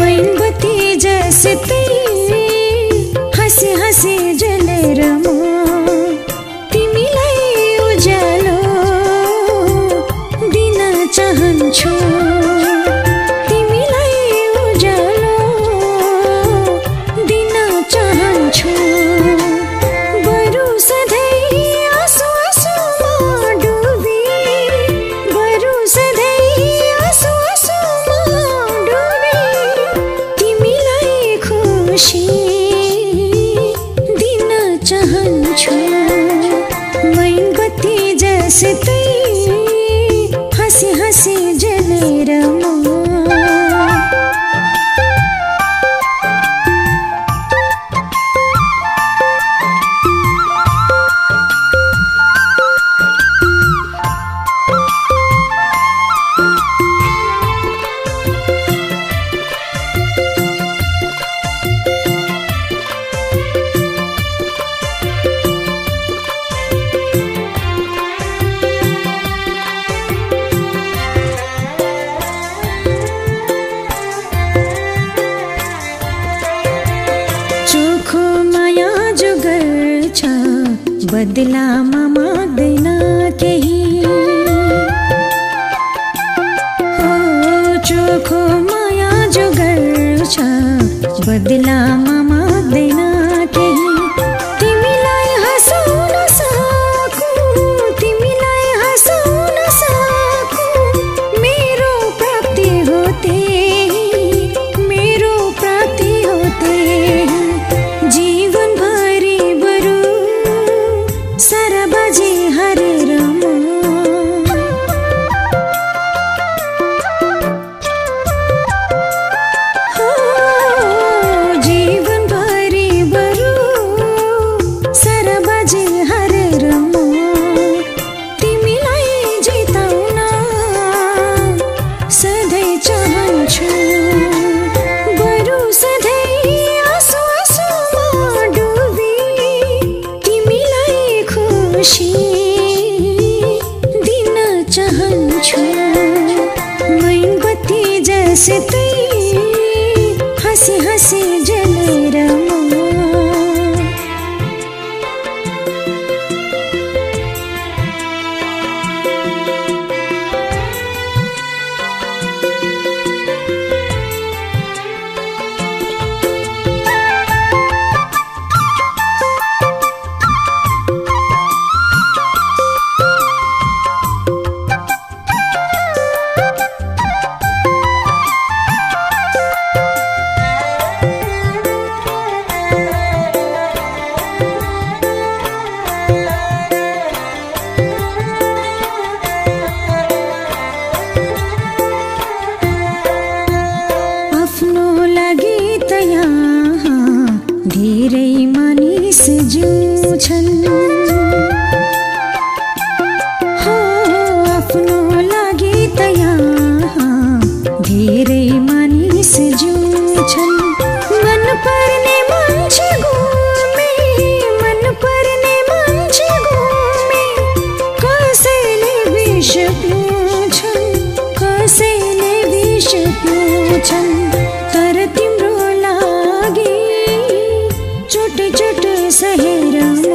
Wait. se tem बदलामा माग्दैन केही। चोखो माया जो गर्छ बदलामा necesité. धेरै मानिस जिउँछन् आफ्नो लागि तया धेरै सहरा